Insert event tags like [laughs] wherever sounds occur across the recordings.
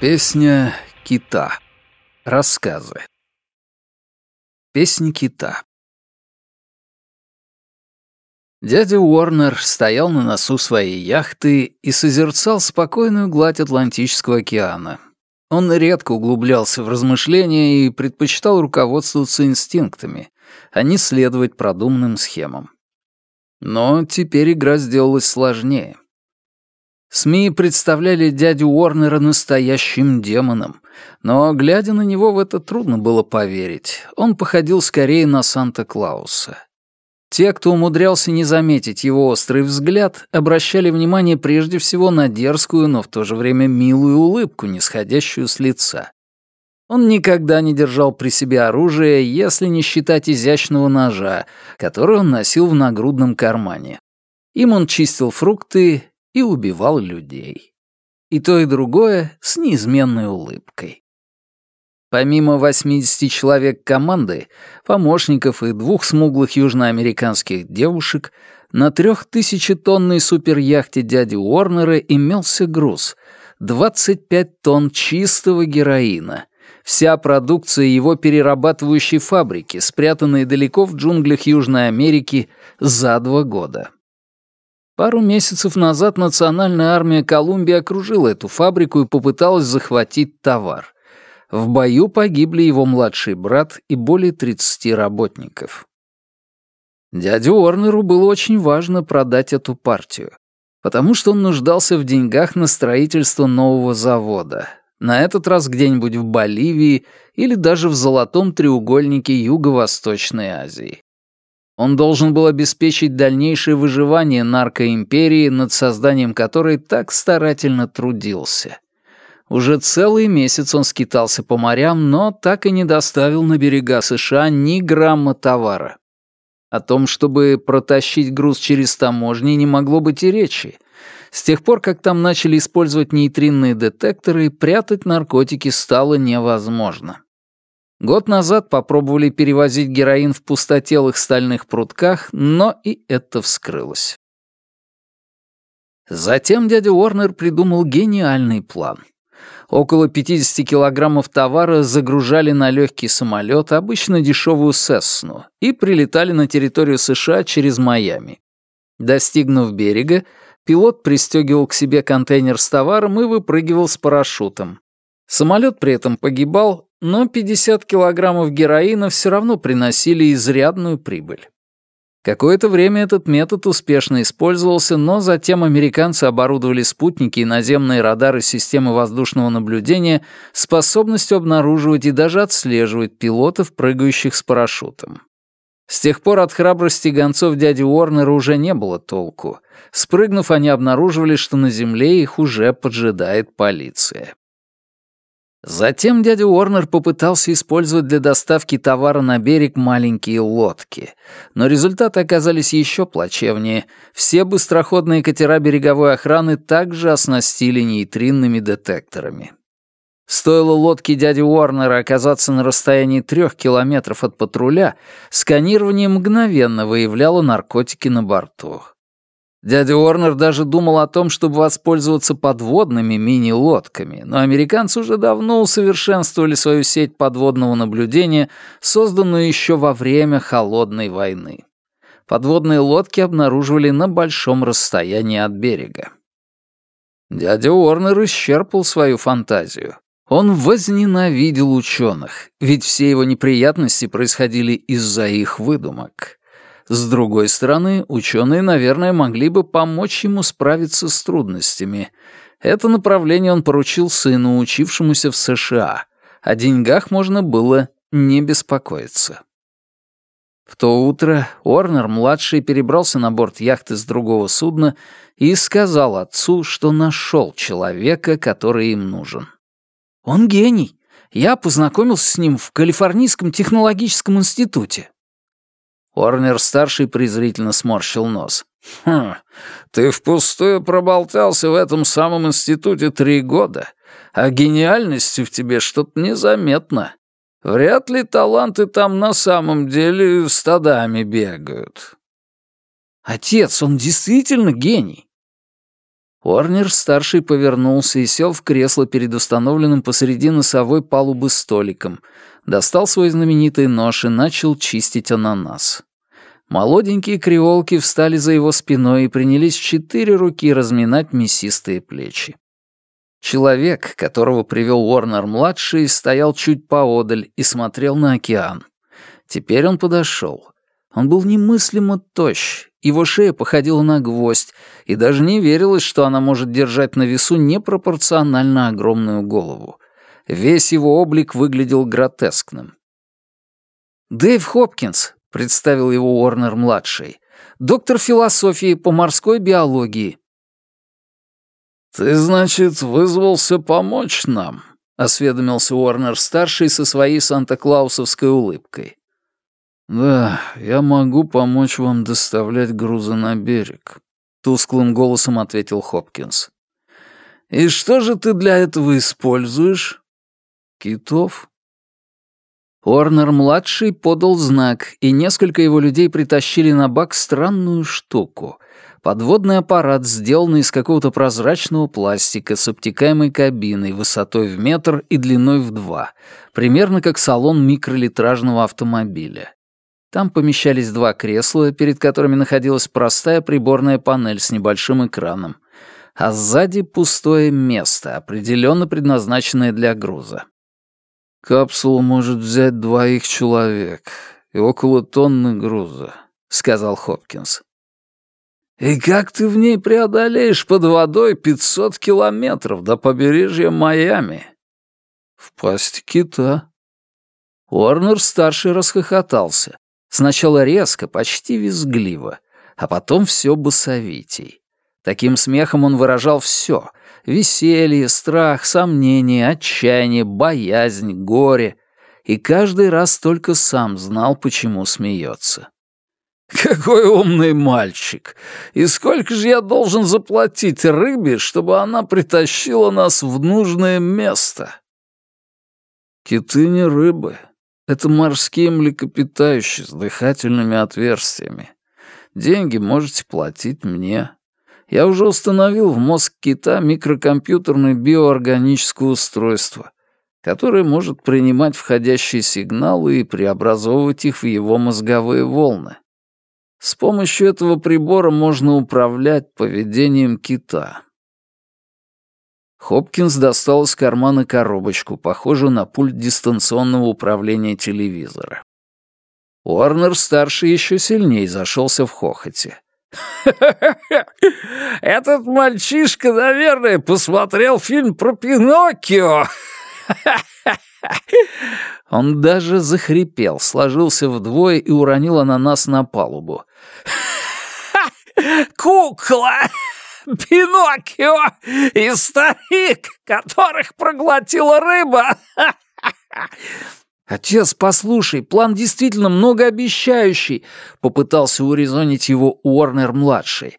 Песня кита. Рассказы. Песня кита. Дядя Уорнер стоял на носу своей яхты и созерцал спокойную гладь Атлантического океана. Он редко углублялся в размышления и предпочитал руководствоваться инстинктами, а не следовать продуманным схемам. Но теперь игра сделалась сложнее. СМИ представляли дядю Уорнера настоящим демоном, но, глядя на него, в это трудно было поверить. Он походил скорее на Санта-Клауса. Те, кто умудрялся не заметить его острый взгляд, обращали внимание прежде всего на дерзкую, но в то же время милую улыбку, нисходящую с лица. Он никогда не держал при себе оружие, если не считать изящного ножа, который он носил в нагрудном кармане. Им он чистил фрукты и убивал людей. И то, и другое с неизменной улыбкой. Помимо 80 человек команды, помощников и двух смуглых южноамериканских девушек, на трехтысячетонной суперяхте дяди Уорнера имелся груз — 25 тонн чистого героина. Вся продукция его перерабатывающей фабрики, спрятанной далеко в джунглях Южной Америки за два года. Пару месяцев назад национальная армия Колумбии окружила эту фабрику и попыталась захватить товар. В бою погибли его младший брат и более 30 работников. Дяде Уорнеру было очень важно продать эту партию, потому что он нуждался в деньгах на строительство нового завода, на этот раз где-нибудь в Боливии или даже в золотом треугольнике Юго-Восточной Азии. Он должен был обеспечить дальнейшее выживание наркоимперии, над созданием которой так старательно трудился. Уже целый месяц он скитался по морям, но так и не доставил на берега США ни грамма товара. О том, чтобы протащить груз через таможни, не могло быть и речи. С тех пор, как там начали использовать нейтринные детекторы, прятать наркотики стало невозможно. Год назад попробовали перевозить героин в пустотелых стальных прутках, но и это вскрылось. Затем дядя Уорнер придумал гениальный план. Около 50 килограммов товара загружали на легкий самолет, обычно дешевую Сесну, и прилетали на территорию США через Майами. Достигнув берега, пилот пристегивал к себе контейнер с товаром и выпрыгивал с парашютом. Самолет при этом погибал, но 50 килограммов героина все равно приносили изрядную прибыль. Какое-то время этот метод успешно использовался, но затем американцы оборудовали спутники и наземные радары системы воздушного наблюдения способностью обнаруживать и даже отслеживать пилотов, прыгающих с парашютом. С тех пор от храбрости гонцов дяди Уорнера уже не было толку. Спрыгнув, они обнаруживали, что на земле их уже поджидает полиция. Затем дядя Уорнер попытался использовать для доставки товара на берег маленькие лодки, но результаты оказались еще плачевнее. Все быстроходные катера береговой охраны также оснастили нейтринными детекторами. Стоило лодке дяди Уорнера оказаться на расстоянии трех километров от патруля, сканирование мгновенно выявляло наркотики на борту. Дядя Уорнер даже думал о том, чтобы воспользоваться подводными мини-лодками, но американцы уже давно усовершенствовали свою сеть подводного наблюдения, созданную еще во время Холодной войны. Подводные лодки обнаруживали на большом расстоянии от берега. Дядя Уорнер исчерпал свою фантазию. Он возненавидел ученых, ведь все его неприятности происходили из-за их выдумок. С другой стороны, ученые, наверное, могли бы помочь ему справиться с трудностями. Это направление он поручил сыну, учившемуся в США. О деньгах можно было не беспокоиться. В то утро Уорнер-младший перебрался на борт яхты с другого судна и сказал отцу, что нашел человека, который им нужен. «Он гений. Я познакомился с ним в Калифорнийском технологическом институте. Орнер-старший презрительно сморщил нос. «Хм, ты впустую проболтался в этом самом институте три года, а гениальности в тебе что-то незаметно. Вряд ли таланты там на самом деле стадами бегают». «Отец, он действительно гений». Уорнер-старший повернулся и сел в кресло перед установленным посреди носовой палубы столиком, достал свой знаменитый нож и начал чистить ананас. Молоденькие креолки встали за его спиной и принялись четыре руки разминать мясистые плечи. Человек, которого привел Уорнер-младший, стоял чуть поодаль и смотрел на океан. Теперь он подошел. Он был немыслимо тощ, его шея походила на гвоздь, и даже не верилось, что она может держать на весу непропорционально огромную голову. Весь его облик выглядел гротескным. «Дэйв Хопкинс», — представил его Уорнер-младший, «доктор философии по морской биологии». «Ты, значит, вызвался помочь нам?» — осведомился Уорнер-старший со своей санта-клаусовской улыбкой. «Да, я могу помочь вам доставлять грузы на берег», — тусклым голосом ответил Хопкинс. «И что же ты для этого используешь?» «Китов». Орнер-младший подал знак, и несколько его людей притащили на бак странную штуку — подводный аппарат, сделанный из какого-то прозрачного пластика с обтекаемой кабиной высотой в метр и длиной в два, примерно как салон микролитражного автомобиля. Там помещались два кресла, перед которыми находилась простая приборная панель с небольшим экраном, а сзади пустое место, определенно предназначенное для груза. «Капсула может взять двоих человек и около тонны груза», — сказал Хопкинс. «И как ты в ней преодолеешь под водой 500 километров до побережья Майами?» «В пасть кита». Уорнер-старший расхохотался. Сначала резко, почти визгливо, а потом все басовитей. Таким смехом он выражал все — веселье, страх, сомнение, отчаяние, боязнь, горе. И каждый раз только сам знал, почему смеется. «Какой умный мальчик! И сколько же я должен заплатить рыбе, чтобы она притащила нас в нужное место?» «Киты не рыбы», это морские млекопитающие с дыхательными отверстиями. Деньги можете платить мне. Я уже установил в мозг кита микрокомпьютерное биоорганическое устройство, которое может принимать входящие сигналы и преобразовывать их в его мозговые волны. С помощью этого прибора можно управлять поведением кита. Хопкинс достал из кармана коробочку, похожую на пульт дистанционного управления телевизора. Уорнер-старший еще сильнее зашелся в хохоте. Этот мальчишка, наверное, посмотрел фильм про Пиноккио!» Он даже захрипел, сложился вдвое и уронил ананас на палубу. «Кукла!» Пиноккио и старик, которых проглотила рыба. «Отец, послушай, план действительно многообещающий», — попытался урезонить его Уорнер-младший.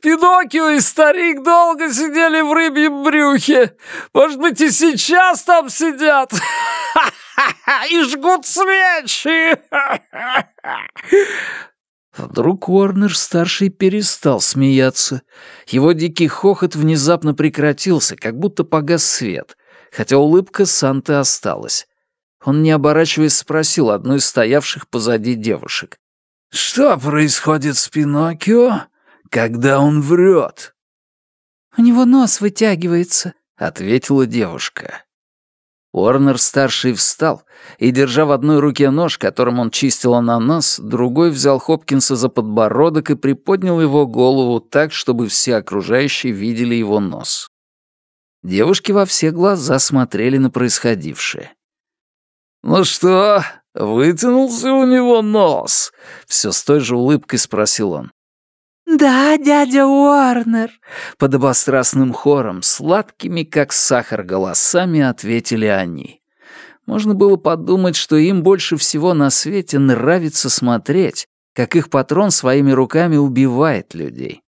Пиноккио и старик долго сидели в рыбьем брюхе. Может быть, и сейчас там сидят и жгут свечи. Вдруг Уорнер-старший перестал смеяться. Его дикий хохот внезапно прекратился, как будто погас свет, хотя улыбка Санты осталась. Он, не оборачиваясь, спросил одну из стоявших позади девушек. «Что происходит с Пиноккио, когда он врет?» «У него нос вытягивается», — ответила девушка. Уорнер-старший встал и, держа в одной руке нож, которым он чистил ананас, другой взял Хопкинса за подбородок и приподнял его голову так, чтобы все окружающие видели его нос. Девушки во все глаза смотрели на происходившее. «Ну что, вытянулся у него нос?» — все с той же улыбкой спросил он. «Да, дядя Уорнер!» Подобострастным хором, сладкими, как сахар, голосами ответили они. Можно было подумать, что им больше всего на свете нравится смотреть, как их патрон своими руками убивает людей.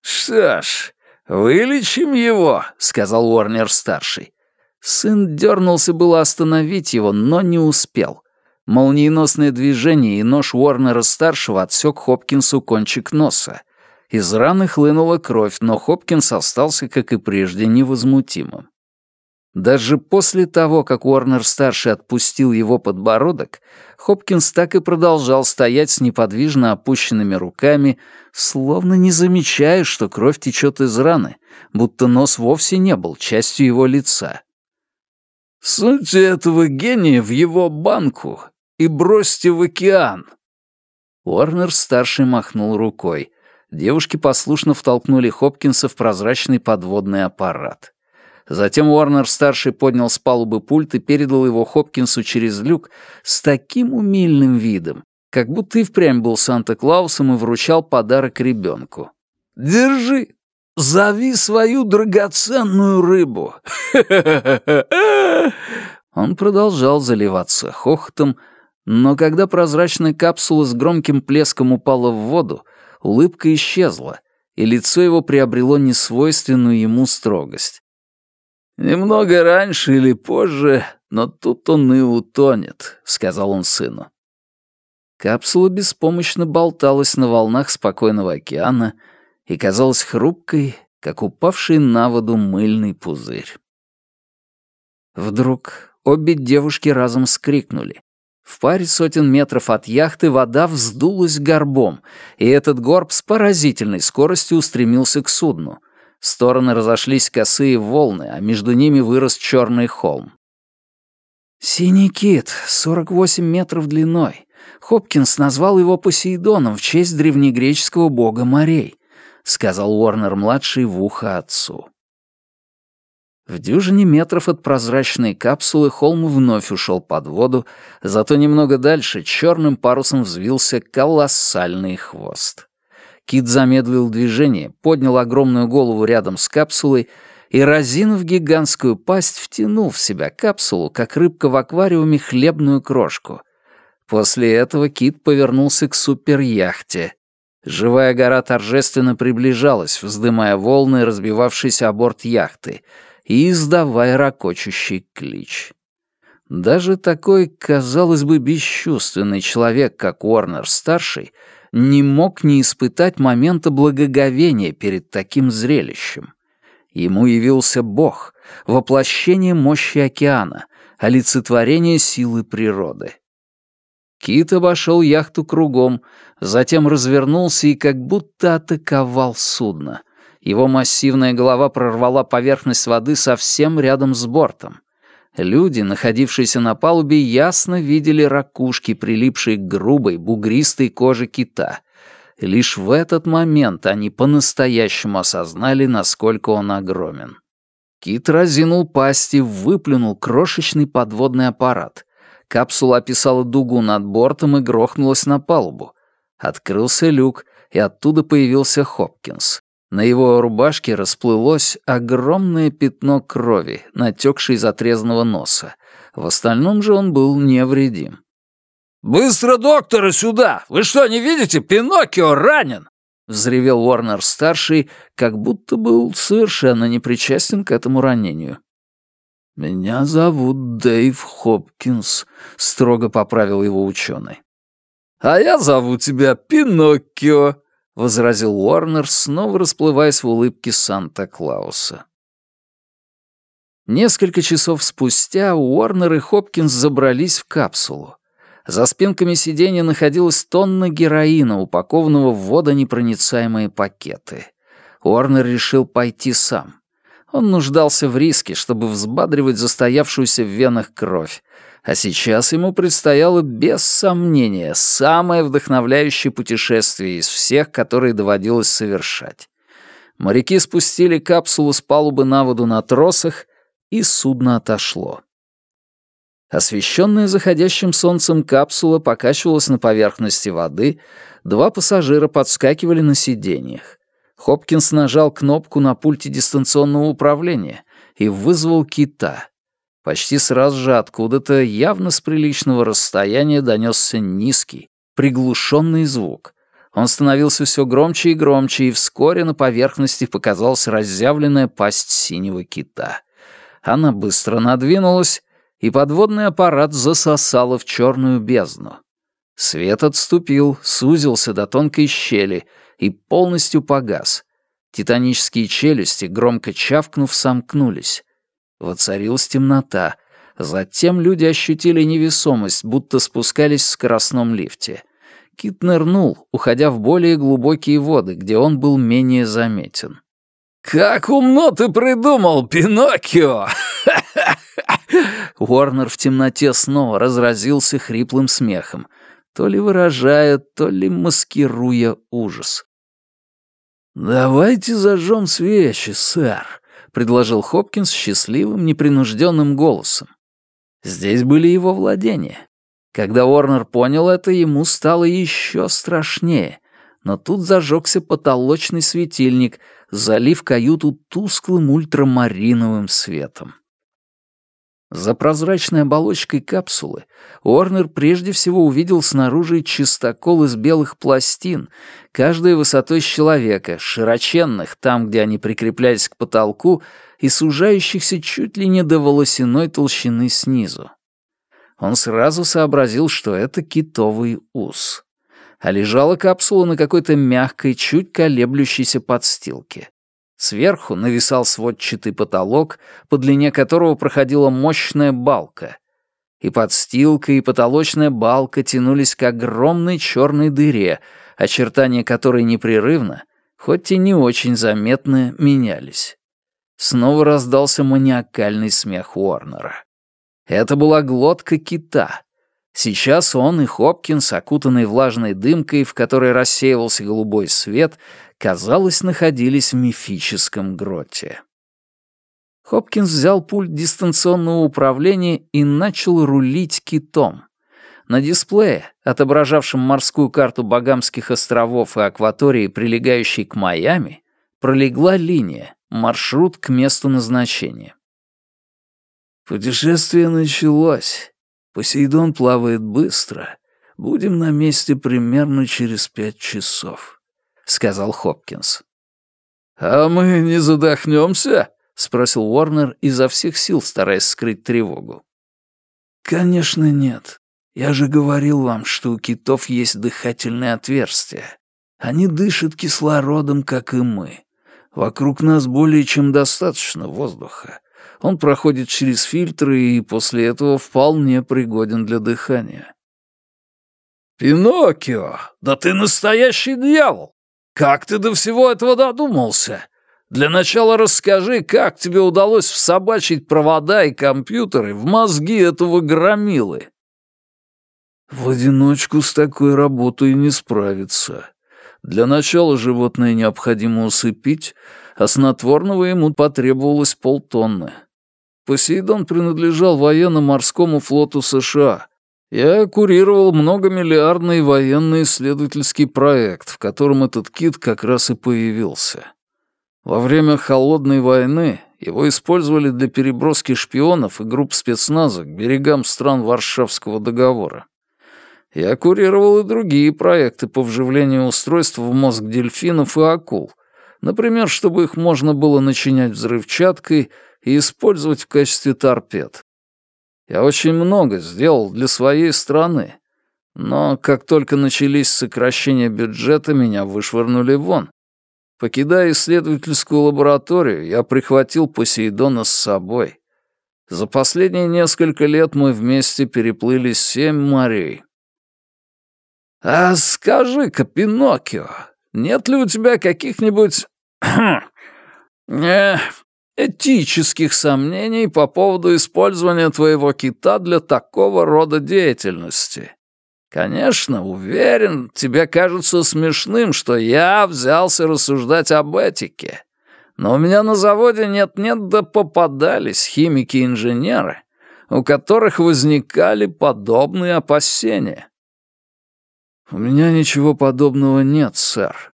«Что ж, вылечим его», — сказал Уорнер-старший. Сын дернулся было остановить его, но не успел. Молниеносное движение и нож Уорнера-старшего отсек Хопкинсу кончик носа. Из раны хлынула кровь, но Хопкинс остался, как и прежде, невозмутимым. Даже после того, как Уорнер-старший отпустил его подбородок, Хопкинс так и продолжал стоять с неподвижно опущенными руками, словно не замечая, что кровь течет из раны, будто нос вовсе не был частью его лица. «Суньте этого гения в его банку и бросьте в океан!» Уорнер-старший махнул рукой. Девушки послушно втолкнули Хопкинса в прозрачный подводный аппарат. Затем Уорнер-старший поднял с палубы пульт и передал его Хопкинсу через люк с таким умильным видом, как будто и впрямь был Санта-Клаусом и вручал подарок ребенку. «Держи, зови свою драгоценную рыбу!» [laughs] Он продолжал заливаться хохотом, но когда прозрачная капсула с громким плеском упала в воду, улыбка исчезла, и лицо его приобрело несвойственную ему строгость. «Немного раньше или позже, но тут он и утонет», — сказал он сыну. Капсула беспомощно болталась на волнах спокойного океана и казалась хрупкой, как упавший на воду мыльный пузырь. Вдруг обе девушки разом скрикнули. В паре сотен метров от яхты вода вздулась горбом, и этот горб с поразительной скоростью устремился к судну — стороны разошлись косые волны, а между ними вырос черный холм. «Синий кит, 48 метров длиной. Хопкинс назвал его Посейдоном в честь древнегреческого бога морей», — сказал Уорнер-младший в ухо отцу. В дюжине метров от прозрачной капсулы холм вновь ушел под воду, зато немного дальше черным парусом взвился колоссальный хвост. Кит замедлил движение, поднял огромную голову рядом с капсулой и, разинув гигантскую пасть, втянул в себя капсулу, как рыбка в аквариуме, хлебную крошку. После этого Кит повернулся к суперяхте. Живая гора торжественно приближалась, вздымая волны, разбивавшиеся о борт яхты, и издавая ракочущий клич. Даже такой, казалось бы, бесчувственный человек, как Уорнер-старший, не мог не испытать момента благоговения перед таким зрелищем. Ему явился Бог, воплощение мощи океана, олицетворение силы природы. Кит обошел яхту кругом, затем развернулся и как будто атаковал судно. Его массивная голова прорвала поверхность воды совсем рядом с бортом. Люди, находившиеся на палубе, ясно видели ракушки, прилипшие к грубой, бугристой коже кита. Лишь в этот момент они по-настоящему осознали, насколько он огромен. Кит разинул пасть и выплюнул крошечный подводный аппарат. Капсула описала дугу над бортом и грохнулась на палубу. Открылся люк, и оттуда появился Хопкинс. На его рубашке расплылось огромное пятно крови, натекшее из отрезанного носа. В остальном же он был невредим. «Быстро доктора сюда! Вы что, не видите? Пиноккио ранен!» — взревел Уорнер-старший, как будто был совершенно не причастен к этому ранению. «Меня зовут Дэйв Хопкинс», — строго поправил его ученый. «А я зову тебя Пиноккио», — возразил Уорнер, снова расплываясь в улыбке Санта-Клауса. Несколько часов спустя Уорнер и Хопкинс забрались в капсулу. За спинками сиденья находилась тонна героина, упакованного в водонепроницаемые пакеты. Уорнер решил пойти сам. Он нуждался в риске, чтобы взбадривать застоявшуюся в венах кровь, а сейчас ему предстояло без сомнения самое вдохновляющее путешествие из всех, которые доводилось совершать. Моряки спустили капсулу с палубы на воду на тросах, и судно отошло. Освещенная заходящим солнцем капсула покачивалась на поверхности воды, два пассажира подскакивали на сиденьях. Хопкинс нажал кнопку на пульте дистанционного управления и вызвал кита. Почти сразу же откуда-то, явно с приличного расстояния, донесся низкий, приглушенный звук. Он становился все громче и громче, и вскоре на поверхности показалась разъявленная пасть синего кита. Она быстро надвинулась, и подводный аппарат засосало в черную бездну. Свет отступил, сузился до тонкой щели и полностью погас. Титанические челюсти, громко чавкнув, сомкнулись. Воцарилась темнота. Затем люди ощутили невесомость, будто спускались в скоростном лифте. Кит нырнул, уходя в более глубокие воды, где он был менее заметен. «Как умно ты придумал, Пиноккио!» [laughs] Уорнер в темноте снова разразился хриплым смехом, то ли выражая, то ли маскируя ужас. «Давайте зажжем свечи, сэр», — предложил Хопкинс счастливым, непринужденным голосом. Здесь были его владения. Когда Уорнер понял это, ему стало еще страшнее. Но тут зажегся потолочный светильник, залив каюту тусклым ультрамариновым светом. За прозрачной оболочкой капсулы Уорнер прежде всего увидел снаружи чистокол из белых пластин, каждая высотой с человека, широченных там, где они прикреплялись к потолку, и сужающихся чуть ли не до волосяной толщины снизу. Он сразу сообразил, что это китовый ус. А лежала капсула на какой-то мягкой, чуть колеблющейся подстилке. Сверху нависал сводчатый потолок, по длине которого проходила мощная балка. И подстилка, и потолочная балка тянулись к огромной черной дыре, очертания которой непрерывно, хоть и не очень заметно, менялись. Снова раздался маниакальный смех Уорнера. Это была глотка кита. Сейчас он и Хопкинс, окутанные влажной дымкой, в которой рассеивался голубой свет, казалось, находились в мифическом гроте. Хопкинс взял пульт дистанционного управления и начал рулить китом. На дисплее, отображавшем морскую карту Багамских островов и акватории, прилегающей к Майами, пролегла линия, маршрут к месту назначения. Путешествие началось. Посейдон плавает быстро. Будем на месте примерно через пять часов сказал Хопкинс. «А мы не задохнемся?» — спросил Уорнер, изо всех сил стараясь скрыть тревогу. «Конечно нет. Я же говорил вам, что у китов есть дыхательные отверстия. Они дышат кислородом, как и мы. Вокруг нас более чем достаточно воздуха. Он проходит через фильтры и после этого вполне пригоден для дыхания». «Пиноккио, да ты настоящий дьявол! Как ты до всего этого додумался? Для начала расскажи, как тебе удалось всобачить провода и компьютеры в мозги этого громилы. В одиночку с такой работой не справиться. Для начала животное необходимо усыпить, а снотворного ему потребовалось полтонны. Посейдон принадлежал военно-морскому флоту США, я курировал многомиллиардный военный исследовательский проект, в котором этот кит как раз и появился. Во время Холодной войны его использовали для переброски шпионов и групп спецназа к берегам стран Варшавского договора. Я курировал и другие проекты по вживлению устройств в мозг дельфинов и акул, например, чтобы их можно было начинять взрывчаткой и использовать в качестве торпед. Я очень много сделал для своей страны. Но как только начались сокращения бюджета, меня вышвырнули вон. Покидая исследовательскую лабораторию, я прихватил Посейдона с собой. За последние несколько лет мы вместе переплыли семь морей. «А скажи-ка, Пиноккио, нет ли у тебя каких-нибудь... [clears throat] э, этических сомнений по поводу использования твоего кита для такого рода деятельности. Конечно, уверен, тебе кажется смешным, что я взялся рассуждать об этике. Но у меня на заводе нет-нет да попадались химики-инженеры, у которых возникали подобные опасения. «У меня ничего подобного нет, сэр»,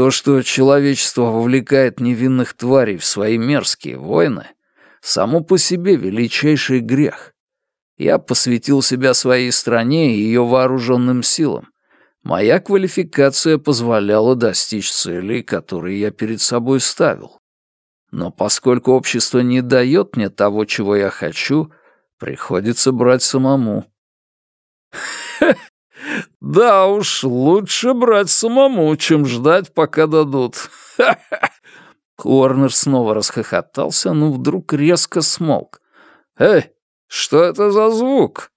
то, что человечество вовлекает невинных тварей в свои мерзкие войны, само по себе величайший грех. Я посвятил себя своей стране и ее вооруженным силам. Моя квалификация позволяла достичь целей, которые я перед собой ставил. Но поскольку общество не дает мне того, чего я хочу, приходится брать самому. [laughs] Да уж, лучше брать самому, чем ждать, пока дадут. Ха-ха!» [laughs] Уорнер снова расхохотался, но вдруг резко смолк. «Эй, что это за звук?»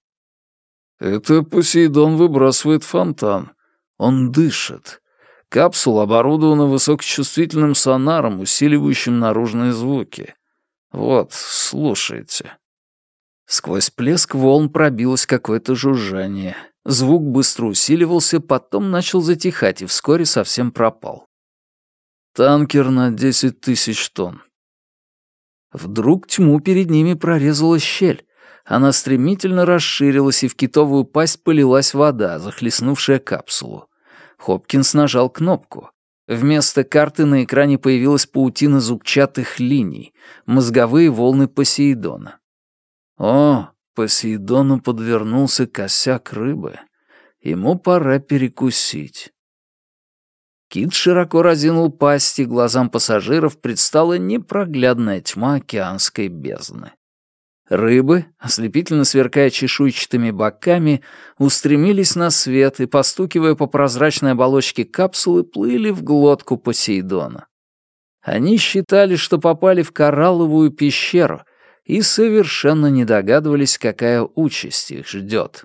«Это Посейдон выбрасывает фонтан. Он дышит. Капсула оборудована высокочувствительным сонаром, усиливающим наружные звуки. Вот, слушайте». Сквозь плеск волн пробилось какое-то жужжание. Звук быстро усиливался, потом начал затихать и вскоре совсем пропал. Танкер на десять тысяч тонн. Вдруг тьму перед ними прорезала щель. Она стремительно расширилась, и в китовую пасть полилась вода, захлестнувшая капсулу. Хопкинс нажал кнопку. Вместо карты на экране появилась паутина зубчатых линий, мозговые волны Посейдона. О, Посейдону подвернулся косяк рыбы. Ему пора перекусить. Кит широко разинул пасть, и глазам пассажиров предстала непроглядная тьма океанской бездны. Рыбы, ослепительно сверкая чешуйчатыми боками, устремились на свет и, постукивая по прозрачной оболочке капсулы, плыли в глотку Посейдона. Они считали, что попали в коралловую пещеру — и совершенно не догадывались, какая участь их ждет.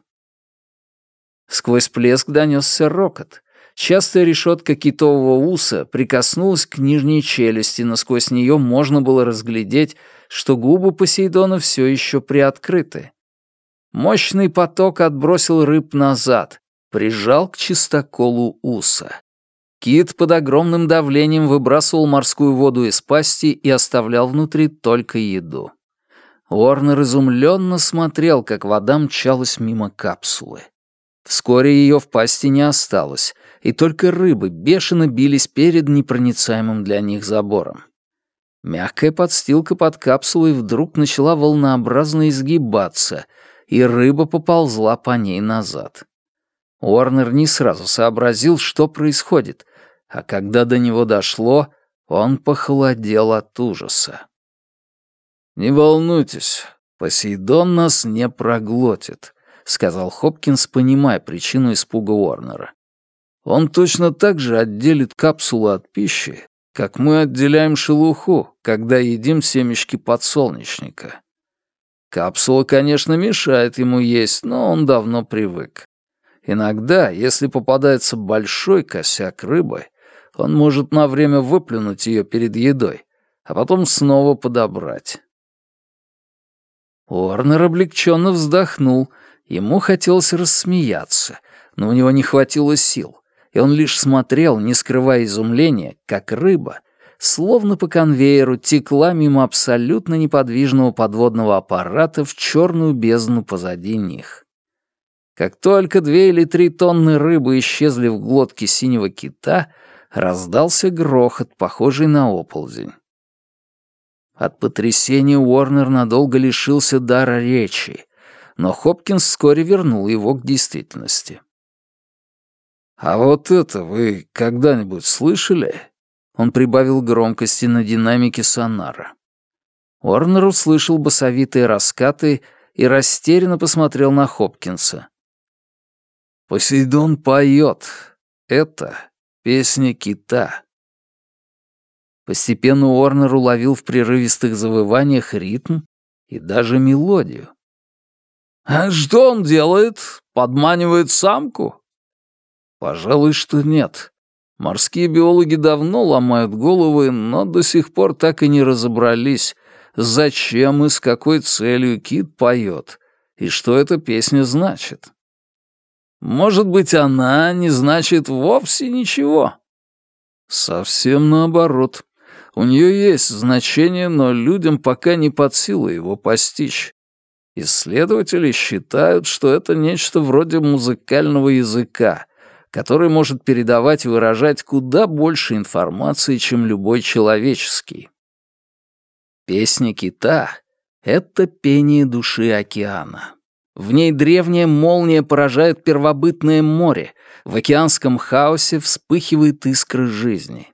Сквозь плеск донесся рокот. Частая решетка китового уса прикоснулась к нижней челюсти, но сквозь нее можно было разглядеть, что губы Посейдона все еще приоткрыты. Мощный поток отбросил рыб назад, прижал к чистоколу уса. Кит под огромным давлением выбрасывал морскую воду из пасти и оставлял внутри только еду. Уорнер изумленно смотрел, как вода мчалась мимо капсулы. Вскоре ее в пасти не осталось, и только рыбы бешено бились перед непроницаемым для них забором. Мягкая подстилка под капсулой вдруг начала волнообразно изгибаться, и рыба поползла по ней назад. Уорнер не сразу сообразил, что происходит, а когда до него дошло, он похолодел от ужаса. «Не волнуйтесь, Посейдон нас не проглотит», — сказал Хопкинс, понимая причину испуга Уорнера. «Он точно так же отделит капсулу от пищи, как мы отделяем шелуху, когда едим семечки подсолнечника. Капсула, конечно, мешает ему есть, но он давно привык. Иногда, если попадается большой косяк рыбы, он может на время выплюнуть ее перед едой, а потом снова подобрать. Уорнер облегченно вздохнул. Ему хотелось рассмеяться, но у него не хватило сил, и он лишь смотрел, не скрывая изумления, как рыба, словно по конвейеру, текла мимо абсолютно неподвижного подводного аппарата в черную бездну позади них. Как только две или три тонны рыбы исчезли в глотке синего кита, раздался грохот, похожий на оползень. От потрясения Уорнер надолго лишился дара речи, но Хопкинс вскоре вернул его к действительности. «А вот это вы когда-нибудь слышали?» Он прибавил громкости на динамике сонара. Уорнер услышал басовитые раскаты и растерянно посмотрел на Хопкинса. «Посейдон поет. Это песня кита». Постепенно Уорнер уловил в прерывистых завываниях ритм и даже мелодию. «А что он делает? Подманивает самку?» «Пожалуй, что нет. Морские биологи давно ломают головы, но до сих пор так и не разобрались, зачем и с какой целью кит поет, и что эта песня значит. Может быть, она не значит вовсе ничего?» «Совсем наоборот. У нее есть значение, но людям пока не под силу его постичь. Исследователи считают, что это нечто вроде музыкального языка, который может передавать и выражать куда больше информации, чем любой человеческий. Песня кита — это пение души океана. В ней древняя молния поражает первобытное море, в океанском хаосе вспыхивает искра жизни.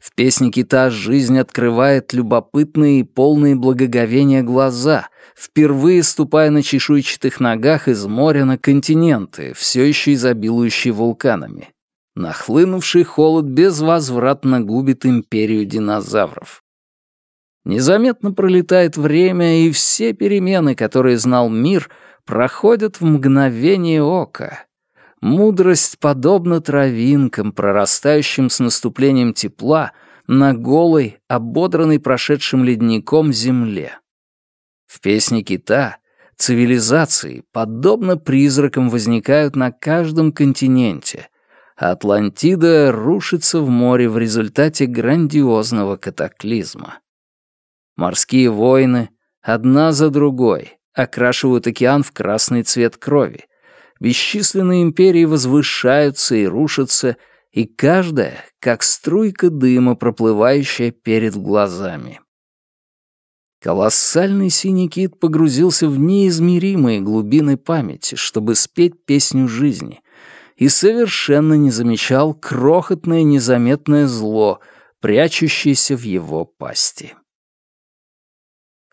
В песне кита жизнь открывает любопытные и полные благоговения глаза, впервые ступая на чешуйчатых ногах из моря на континенты, все еще изобилующие вулканами. Нахлынувший холод безвозвратно губит империю динозавров. Незаметно пролетает время, и все перемены, которые знал мир, проходят в мгновение ока. Мудрость подобна травинкам, прорастающим с наступлением тепла на голой, ободранной прошедшим ледником земле. В песне кита цивилизации, подобно призракам, возникают на каждом континенте, Атлантида рушится в море в результате грандиозного катаклизма. Морские войны, одна за другой, окрашивают океан в красный цвет крови. Бесчисленные империи возвышаются и рушатся, и каждая, как струйка дыма, проплывающая перед глазами. Колоссальный синий кит погрузился в неизмеримые глубины памяти, чтобы спеть песню жизни, и совершенно не замечал крохотное незаметное зло, прячущееся в его пасти.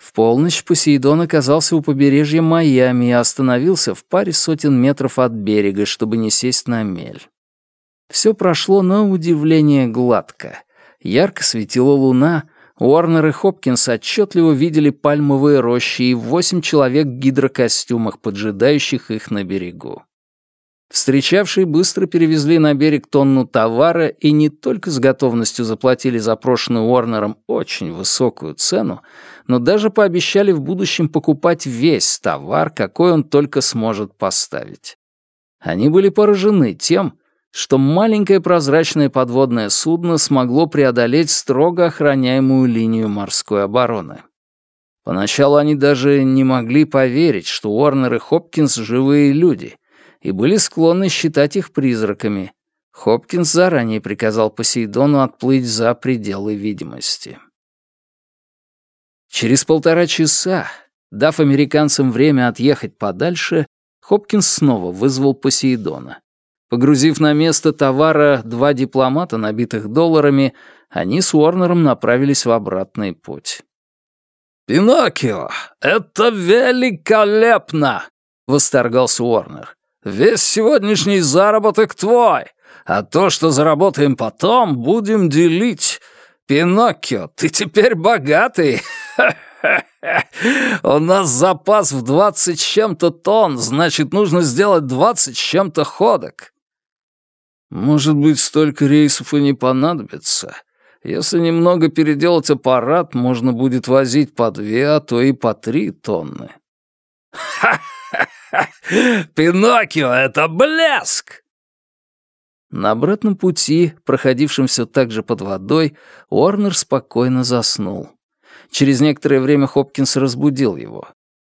В полночь Посейдон оказался у побережья Майами и остановился в паре сотен метров от берега, чтобы не сесть на мель. Все прошло на удивление гладко. Ярко светила луна, Уорнер и Хопкинс отчетливо видели пальмовые рощи и восемь человек в гидрокостюмах, поджидающих их на берегу. Встречавшие быстро перевезли на берег тонну товара и не только с готовностью заплатили запрошенную Уорнером очень высокую цену, но даже пообещали в будущем покупать весь товар, какой он только сможет поставить. Они были поражены тем, что маленькое прозрачное подводное судно смогло преодолеть строго охраняемую линию морской обороны. Поначалу они даже не могли поверить, что Уорнер и Хопкинс — живые люди — и были склонны считать их призраками. Хопкинс заранее приказал Посейдону отплыть за пределы видимости. Через полтора часа, дав американцам время отъехать подальше, Хопкинс снова вызвал Посейдона. Погрузив на место товара два дипломата, набитых долларами, они с Уорнером направились в обратный путь. «Пиноккио, это великолепно!» — восторгался Уорнер. Весь сегодняшний заработок твой, а то, что заработаем потом, будем делить. Пиноккио, ты теперь богатый. [laughs] У нас запас в двадцать с чем-то тонн, значит, нужно сделать двадцать с чем-то ходок. Может быть, столько рейсов и не понадобится. Если немного переделать аппарат, можно будет возить по две, а то и по три тонны. [laughs] Ха! [laughs] Пиноккио — это блеск!» На обратном пути, проходившем все так же под водой, Уорнер спокойно заснул. Через некоторое время Хопкинс разбудил его.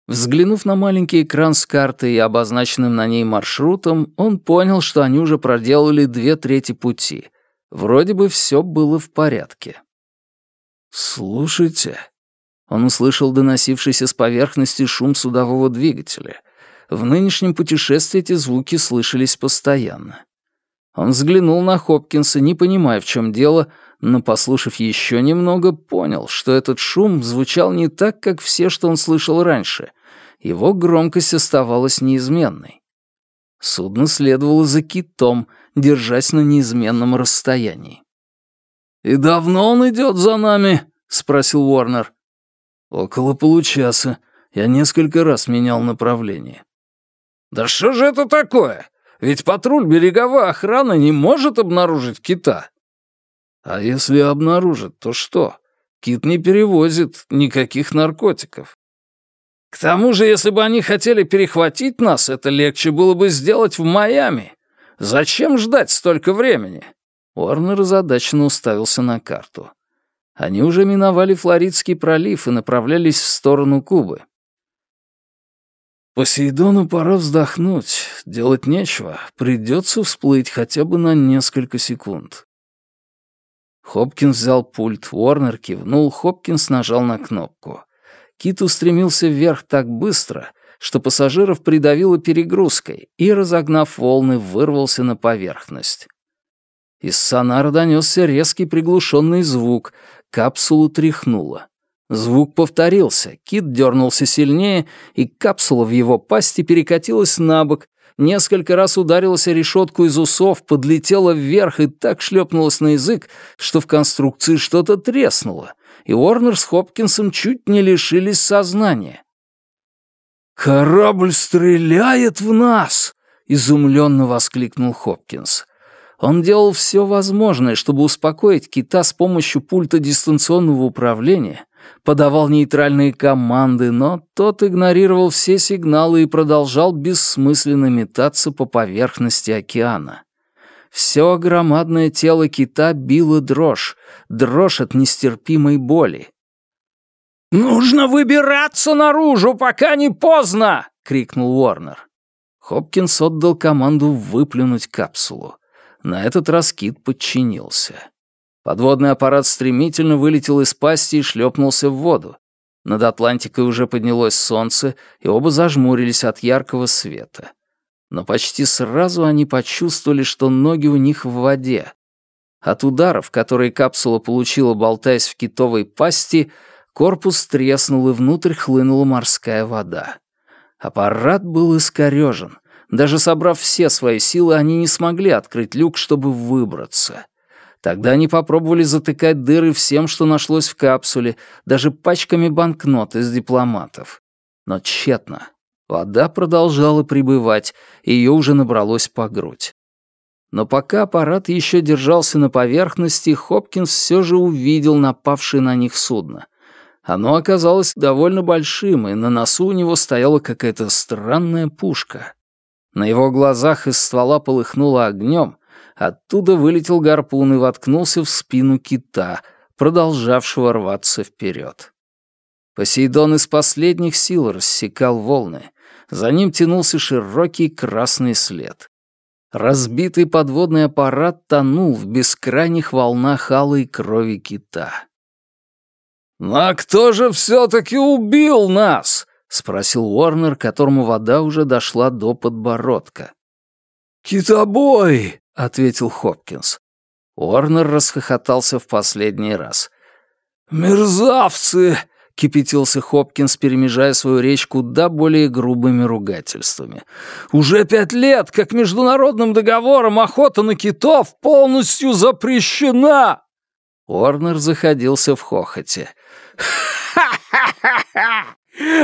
Взглянув на маленький экран с картой и обозначенным на ней маршрутом, он понял, что они уже проделали две трети пути. Вроде бы все было в порядке. «Слушайте», он услышал доносившийся с поверхности шум судового двигателя. В нынешнем путешествии эти звуки слышались постоянно. Он взглянул на Хопкинса, не понимая, в чем дело, но, послушав еще немного, понял, что этот шум звучал не так, как все, что он слышал раньше. Его громкость оставалась неизменной. Судно следовало за китом, держась на неизменном расстоянии. «И давно он идет за нами?» — спросил Уорнер. «Около получаса. Я несколько раз менял направление». «Да что же это такое? Ведь патруль береговой охраны не может обнаружить кита». «А если обнаружит, то что? Кит не перевозит никаких наркотиков». «К тому же, если бы они хотели перехватить нас, это легче было бы сделать в Майами. Зачем ждать столько времени?» Уорнер озадаченно уставился на карту. Они уже миновали Флоридский пролив и направлялись в сторону Кубы. Посейдону пора вздохнуть. Делать нечего. Придется всплыть хотя бы на несколько секунд. Хопкинс взял пульт, Уорнер кивнул, Хопкинс нажал на кнопку. Кит устремился вверх так быстро, что пассажиров придавило перегрузкой и, разогнав волны, вырвался на поверхность. Из сонара донесся резкий приглушенный звук, капсулу тряхнуло. Звук повторился, кит дернулся сильнее, и капсула в его пасти перекатилась на бок, несколько раз ударилась о решетку из усов, подлетела вверх и так шлепнулась на язык, что в конструкции что-то треснуло, и Уорнер с Хопкинсом чуть не лишились сознания. «Корабль стреляет в нас!» — изумленно воскликнул Хопкинс. Он делал все возможное, чтобы успокоить кита с помощью пульта дистанционного управления, подавал нейтральные команды, но тот игнорировал все сигналы и продолжал бессмысленно метаться по поверхности океана. Все громадное тело кита било дрожь, дрожь от нестерпимой боли. «Нужно выбираться наружу, пока не поздно!» — крикнул Уорнер. Хопкинс отдал команду выплюнуть капсулу. На этот раз Кит подчинился. Подводный аппарат стремительно вылетел из пасти и шлепнулся в воду. Над Атлантикой уже поднялось солнце, и оба зажмурились от яркого света. Но почти сразу они почувствовали, что ноги у них в воде. От ударов, которые капсула получила, болтаясь в китовой пасти, корпус треснул, и внутрь хлынула морская вода. Аппарат был искорёжен. Даже собрав все свои силы, они не смогли открыть люк, чтобы выбраться. Тогда они попробовали затыкать дыры всем, что нашлось в капсуле, даже пачками банкнот из дипломатов. Но тщетно. Вода продолжала прибывать, и ее уже набралось по грудь. Но пока аппарат еще держался на поверхности, Хопкинс все же увидел напавшее на них судно. Оно оказалось довольно большим, и на носу у него стояла какая-то странная пушка. На его глазах из ствола полыхнуло огнем, оттуда вылетел гарпун и воткнулся в спину кита, продолжавшего рваться вперед. Посейдон из последних сил рассекал волны. За ним тянулся широкий красный след. Разбитый подводный аппарат тонул в бескрайних волнах алой крови кита. «А кто же все-таки убил нас?» — спросил Уорнер, которому вода уже дошла до подбородка. «Китобой!» — ответил Хопкинс. Уорнер расхохотался в последний раз. «Мерзавцы!» — кипятился Хопкинс, перемежая свою речь куда более грубыми ругательствами. «Уже пять лет, как международным договором охота на китов полностью запрещена!» Уорнер заходился в хохоте. «Ха-ха-ха!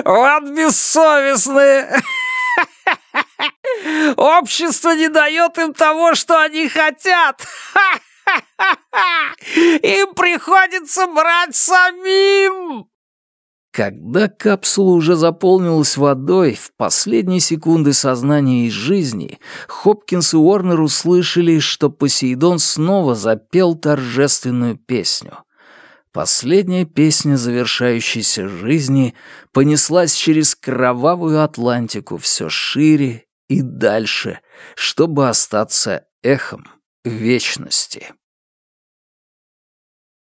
Вот бессовестные! Общество не дает им того, что они хотят! [laughs] Им приходится брать самим!» Когда капсула уже заполнилась водой, в последние секунды сознания и жизни Хопкинс и Уорнер услышали, что Посейдон снова запел торжественную песню. Последняя песня завершающейся жизни понеслась через кровавую Атлантику все шире и дальше, чтобы остаться эхом вечности.